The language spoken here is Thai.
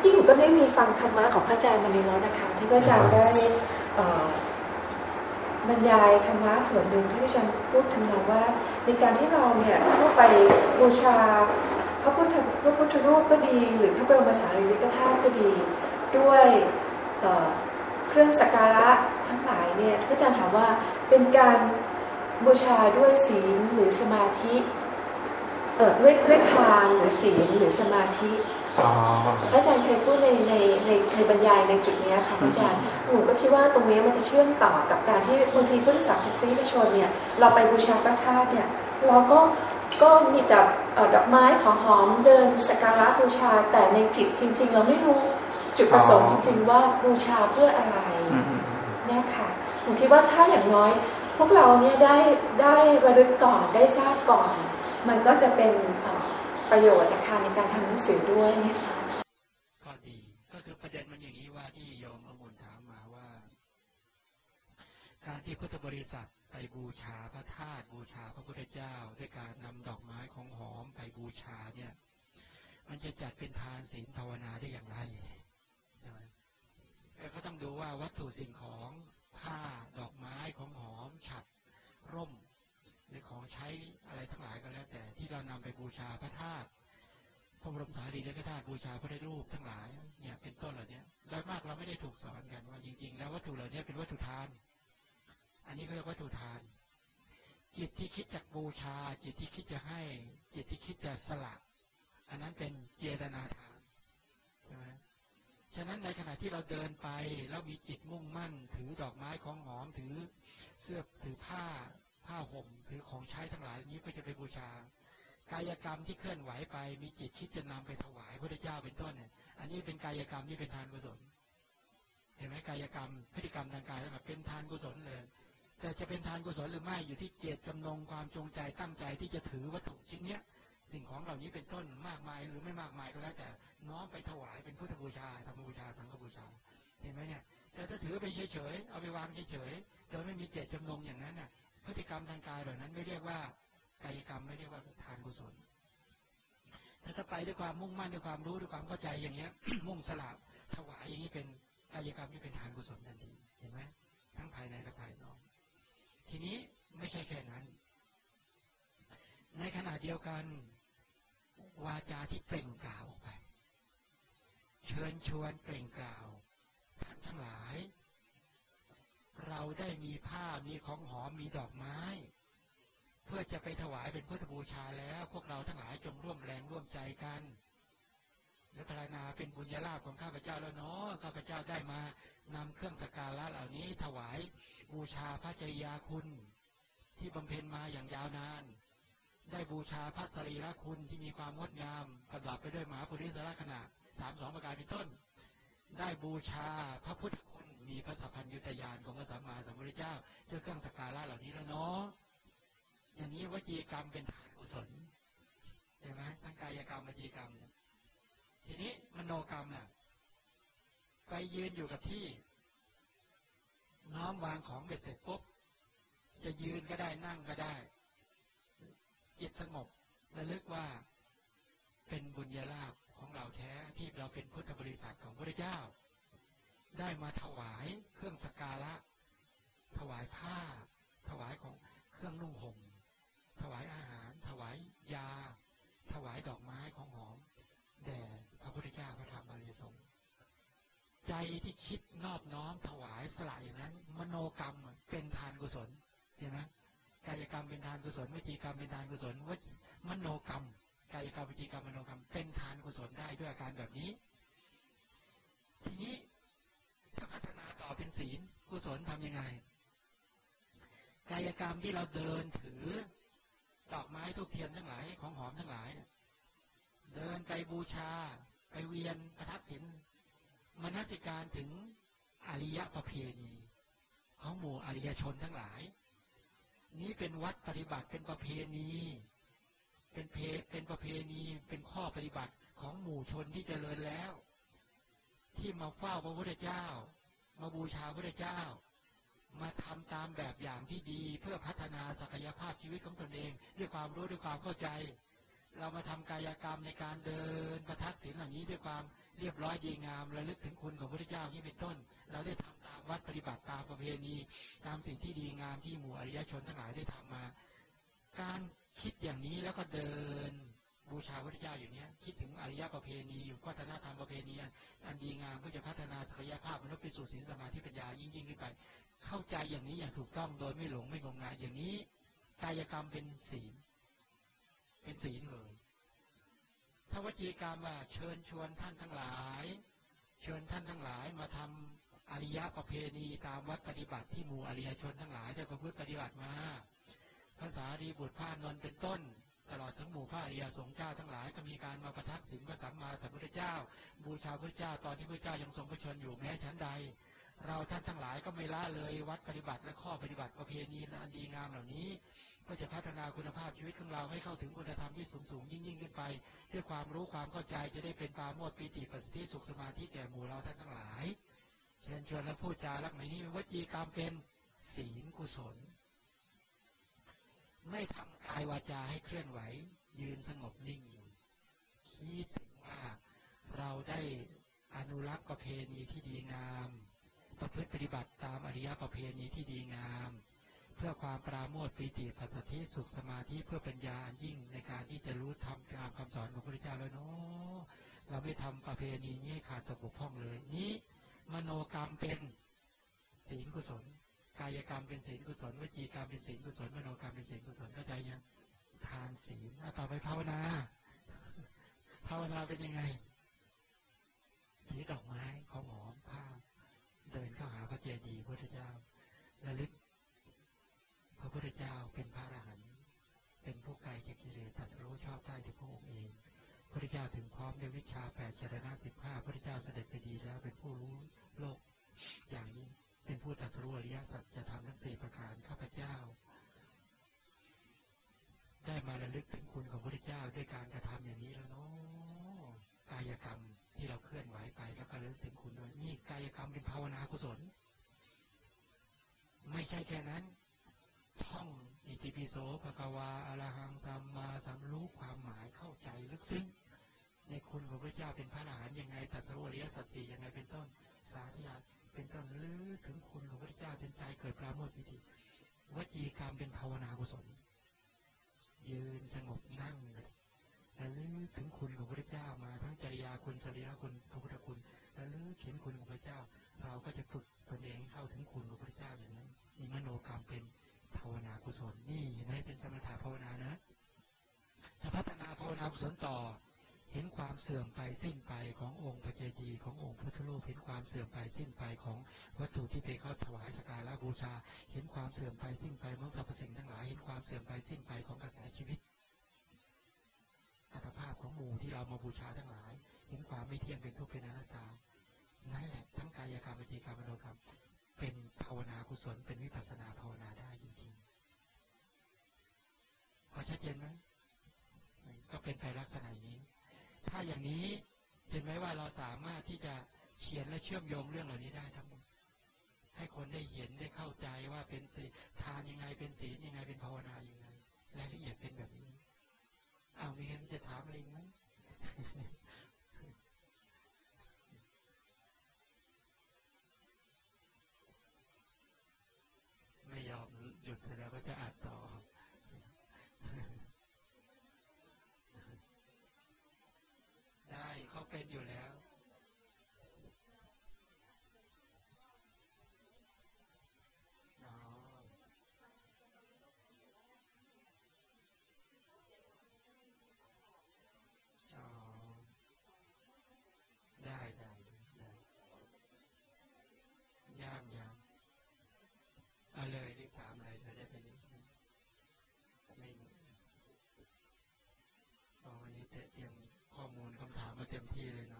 มื่อกี้หนูก็ได้มีฟังธรรมะของพระอาจารย์มาในแล้วนะคะ ที่พระอาจารย์ได้บรรยายธรรมะส่วนหนึ่งที่พระอาจารย์พูดทำนองว่าในการที่เราเนี่ยเข้าไปบูชาพระพุทธพระพุทธรูปก็ดีหรือพระบรมสารีริกธาตุก็ดี ด้วยเครื่องสักการะทั้งหลายเนี่ยพระอาจารย์ถามว่าเป็นการบูชาด้วยศีลหรือสมาธิเออด้วยด้วยทานหรือศีลหรือสมาธิ อาจารย์เคยพูดในในในเคยบรรยายในจุดนี้ค่ะอาจารย์หนูก็คิดว่าตรงนี้มันจะเชื่อมต่อกับการที่บางทีพุทธศาสนิกชนเนี่ยเราไปบูชาพระธาตุเนี่ยเราก็ก็มีแต่ดอกไม้ของหอมเดินสักการะบูชาแต่ในจิตจริง ๆ เราไม่รู้จุดประสงค์จริง ๆ ว่าบูชาเพื่ออะไรเนี่ยค่ะผมคิดว่าถ้าอย่างน้อย พวกเราเนี่ยได้ได้ระลึกก่อนได้ทราบก่อน มันก็จะเป็น ประโยชน์นะคะในการทำหนังสือด้วยนะคะก็ดีก็คือประเด็นมันอย่างนี้ว่าที่โยมอมุนถามมาว่า การที่พุทธบริษัทไปบูชาพระธาตุบูชาพระพุทธเจ้า ด้วยการนำดอกไม้ของหอมไปบูชาเนี่ย มันจะจัดเป็นทานศีลภาวนาได้อย่างไรใช่ไหมก็ต้องดูว่าวัตถุสิ่งของผ้าดอกไม้ของหอมฉัดร่ม หรือของใช้อะไรทั้งหลายก็แล้ว แต่ที่เรานำไปบูชาพระธาตุพระบรมสารีริกธาตุบูชาพระรูปทั้งหลายเนี่ยเป็นต้นเหล่านี้โดยมากเราไม่ได้ถูกสอนกันว่าจริง ๆ แล้ววัตถุเหล่านี้เป็นวัตถุทาน อันนี้เขาเรียกวัตถุทาน จิตที่คิดจะบูชา จิตที่คิดจะให้ จิตที่คิดจะสละอันนั้นเป็นเจตนาทานใช่ไหมฉะนั้นในขณะที่เราเดินไปแล้วมีจิตมุ่งมั่น ถือดอกไม้ของหอมถือเสื้อถือผ้า ผ้าห่มถือของใช้ทั้งหลายนี้เพื่อจะไปบูชากายกรรมที่เคลื่อนไหวไป มีจิตคิดจะนำไปถวายพระเจ้าเป็นต้นเนี่ยอันนี้เป็นกายกรรมที่เป็นทานกุศล เห็นไหมกายกรรมพฤติกรรมทางกายแล้วเป็นทานกุศลเลย แต่จะเป็นทานกุศลหรือไม่อยู่ที่เจตจำนงความจงใจตั้งใจที่จะถือวัตถุชิ้นเนี้ยสิ่งของเหล่านี้เป็นต้นมากมายหรือไม่มากมายก็แล้วแต่น้อมไปถวายเป็นพุทธบูชาธรรมบูชาสังฆบูชา เห็นไหมเนี่ยแต่ถ้าถือไปเฉยๆเอาไปวางเฉยๆโดยไม่มีเจตจำนงอย่างนั้นน่ะ พฤติกรรมทางกายเหล่านั้นไม่เรียกว่ากายกรรมไม่เรียกว่าทานกุศลแต่ถ้าไปด้วยความมุ่งมั่นด้วยความรู้ด้วยความเข้าใจอย่างเงี้ย มุ่งสละถวายอย่างนี้เป็นกายกรรมที่เป็นทานกุศลทันทีเห็นไหมทั้งภายในและภายนอก ทีนี้ไม่ใช่แค่นั้น ในขณะเดียวกันวาจาที่เปล่งกล่าวออกไป เชิญชวนเปล่งกล่าวท่านทั้งหลาย เราได้มีผ้ามีของหอมมีดอกไม้ เพื่อจะไปถวายเป็นพุทธบูชาแล้ว พวกเราทั้งหลายจงร่วมแรงร่วมใจกันและพารนาเป็นบุญญาลาภของข้าพเจ้าแล้วเนาะข้าพเจ้าได้มานำเครื่องสักการะเหล่านี้ถวายบูชาพระจริยาคุณ ที่บำเพ็ญมาอย่างยาวนาน ได้บูชาพระสรีระคุณที่มีความงดงามประดับไปด้วยหมาปุริสระขณะสามสองประการเป็นต้น ได้บูชาพระพุทธ สมมาสัมพุทธเจ้าด้วยเครื่องสักการะเหล่านี้แล้วเนาะอย่างนี้วจีกรรมเป็นฐานกุศลเห็นไหมทั้งกายกรรมวจีกรรมทีนี้มโนกรรมน่ะ ไปยืนอยู่กับที่ น้อมวางของเสร็จปุ๊บจะยืนก็ได้นั่งก็ได้ จิตสงบระลึกว่าเป็นบุญญาลาภของเราแท้ที่เราเป็นพุทธบริษัทของพระเจ้า ได้มาถวายเครื่องสักการะ ถวายผ้า ถวายของเครื่องนุ่งห่มถวายอาหาร ถวายยา ถวายดอกไม้ของหอมแด่พระพุทธเจ้าพระธรรมบริสงใจที่คิดนอบน้อมถวายสละอย่างนั้น มโนกรรมเป็นทานกุศลเห็นไหมกายกรรมเป็นทานกุศลวิจีกรรมเป็นทานกุศลวมโนกรรมกายกรรมวิจีกรรมมโนกรรมเป็นทานกุศลได้ด้วยอาการแบบนี้ ทีนี้ถ้าพัฒนาต่อเป็นศีลกุศลทํำยังไง กายกรรมที่เราเดินถือดอกไม้ทุกเทียนทั้งหลายของหอมทั้งหลาย เดินไปบูชา ไปเวียนประทักษิณมนสิการถึงอริยประเพณี ของหมู่อริยชนทั้งหลาย นี้เป็นวัดปฏิบัติเป็นประเพณี เป็นเพเป็นประเพณีเป็นข้อปฏิบัติของหมู่ชนที่เจริญแล้ว ที่มาเฝ้าพระพุทธเจ้า มาบูชาพระพุทธเจ้า มาทำตามแบบอย่างที่ดี เพื่อพัฒนาศักยภาพชีวิตของตนเอง ด้วยความรู้ด้วยความเข้าใจ เรามาทำกายกรรมในการเดินประทักษิณเหล่านี้ด้วยความเรียบร้อยดีงามระลึกถึงคุณของพระเจ้านี่เป็นต้น เราได้ทำตามวัดปฏิบัติตามประเพณีตามสิ่งที่ดีงามที่หมู่อริยชนทั้งหลายได้ทำมา การคิดอย่างนี้แล้วก็เดิน บูชาพระธเจ้าอย่างเนี้ยคิดถึงอริยประเพณีอยู่วัฒนธรรมประเพณีอันดีงามเพื่อจะพัฒนาศักยภาพมนุษย์ไปสู่ศีลสมาธิปัญญายิ่งยิ่งขึ้นไป เข้าใจอย่างนี้อย่างถูกต้องโดยไม่หลงไม่งมงายอย่างนี้กายกรรมเป็นศีล เป็นศีลเลยถ้าวจีกรรมว่าเชิญชวนท่านทั้งหลาย เชิญท่านทั้งหลายมาทำอริยประเพณีตามวัดปฏิบัติที่หมู่อริยชนทั้งหลายได้ประพฤติปฏิบัติมาภาษารีบุตรพระนนท์เป็นต้น ตลอดทั้งหมู่พระอริยสงฆ์เจ้าทั้งหลายก็มีการมาประทักษิณพระสัมมาสัมพุทธเจ้า บูชาพระเจ้าตอนที่พระเจ้ายังทรงพระชนอยู่แม้ชั้นใด เราท่านทั้งหลายก็ไม่ละเลยวัดปฏิบัติและข้อปฏิบัติประเพณีอันดีงามเหล่านี้ ก็จะพัฒนาคุณภาพชีวิตของเราให้เข้าถึงคุณธรรมที่สูงสูงยิ่งยิ่งขึ้นไป ด้วยความรู้ความเข้าใจจะได้เป็นปาโมทย์ปีติประสิทธิสุขสมาธิแก่หมู่เราท่านทั้งหลาย เชิญชวนและพูดจารักไหมนี้วจีกรรมเป็นศีลกุศล ไม่ทำกายวาจาให้เคลื่อนไหว ยืนสงบนิ่งอยู่ คิดถึงว่าเราได้อนุรักษ์ประเพณีที่ดีงาม ประพฤติปฏิบัติตามอริยประเพณีที่ดีงาม เพื่อความปราโมทปีติปัสสธิสุขสมาธิเพื่อปัญญาอันยิ่งในการที่จะรู้ธรรมตามคำสอนของพระพุทธเจ้าแล้วเนาะเราไม่ทำประเพณีนี้ขาดตกบกพร่องเลย นี้ มโนกรรมเป็นศีลกุศล กายกรรมเป็นศีลกุศลวจีกรรมเป็นศีลกุศลมโนกรรมเป็นศีลกุศลเข้าใจยังทานศีลต่อไปภาวนาภาวนาเป็นยังไงถือดอกไม้ของหอมผ้าเดินเข้าหาพระเจดีย์พระพุทธเจ้าระลึก พระพุทธเจ้าเป็นพระอรหันต์เป็นผู้ไกลจากกิเลสตัสรู้ชอบได้ด้วยพระองค์เองพระพุทธเจ้าถึงพร้อมด้วยวิชาแปดจรณะสิบห้าพระพุทธเจ้าเสด็จไปดีแล้วเป็นผู้รู้โลกอย่างนี้ เป็นผู้ตรัสรู้อริยสัจจะทำทั้งสี่ประการข้าพเจ้า ได้มาระลึกถึงคุณของพระเจ้าด้วยการกระทำอย่างนี้แล้วเนาะกายกรรมที่เราเคลื่อนไหวไปแล้วก็ระลึกถึงคุณด้วยนี่กายกรรมเป็นภาวนากุศล ไม่ใช่แค่นั้นท่องอิติปิโสภะคะวาอรหังสัมมาสัมรู้ความหมายเข้าใจลึกซึ้งในคุณของพระเจ้าเป็นพระอรหันต์ยังไงตัสรู้อริยสัจสี่ยังไงเป็นต้นสาธยาย เป็นต้นลึกถึงคุณของพระเจ้าเป็นใจเกิดปราโมทย์ปิติวจีกรรมเป็นภาวนากุศลยืนสงบนั่งและลึกถึงคุณของพระเจ้ามาทั้งจริยาคุณสรีระคุณพระพุทธคุณและลึกเห็นคุณของพระเจ้า เราก็จะฝึกตนเองเข้าถึงคุณของพระเจ้าอย่างนั้นมีมโนกรรมเป็นภาวนากุศลนี่เห็นไหมเป็นสมถะภาวนานะถ้าพัฒนาภาวนากุศลต่อ เห็นความเสื่อมไปสิ้นไปขององค์พระเจดีย์ขององค์พุทธรูปเห็นความเสื่อมไปสิ้นไปของวัตถุที่ไปเข้าถวายสการะบูชา เห็นความเสื่อมไปสิ้นไปของสรรพสิ่งทั้งหลาย เห็นความเสื่อมไปสิ้นไปของกระแสชีวิตอัตภาพของหมู่ที่เรามาบูชาทั้งหลาย เห็นความไม่เที่ยงเป็นทุกข์เป็นอนัตตา นั่นแหละทั้งกายกรรมวิจีกรรมมโนกรรม เป็นภาวนากุศลเป็นวิปัสสนาภาวนาได้จริงๆ พอชัดเจนไหมก็เป็นไปลักษณะนี้ ถ้าอย่างนี้เห็นไหมว่าเราสามารถที่จะเขียนและเชื่อมโยงเรื่องเหล่านี้ได้ทั้งหมดให้คนได้เห็นได้เข้าใจว่าเป็นศีลทานยังไงเป็นศีลยังไงเป็นภาวนายังไงรายละเอียดเป็นแบบนี้อ้าวมีใครจะถามอะไรอีกไหม เต็มที่เลยนะ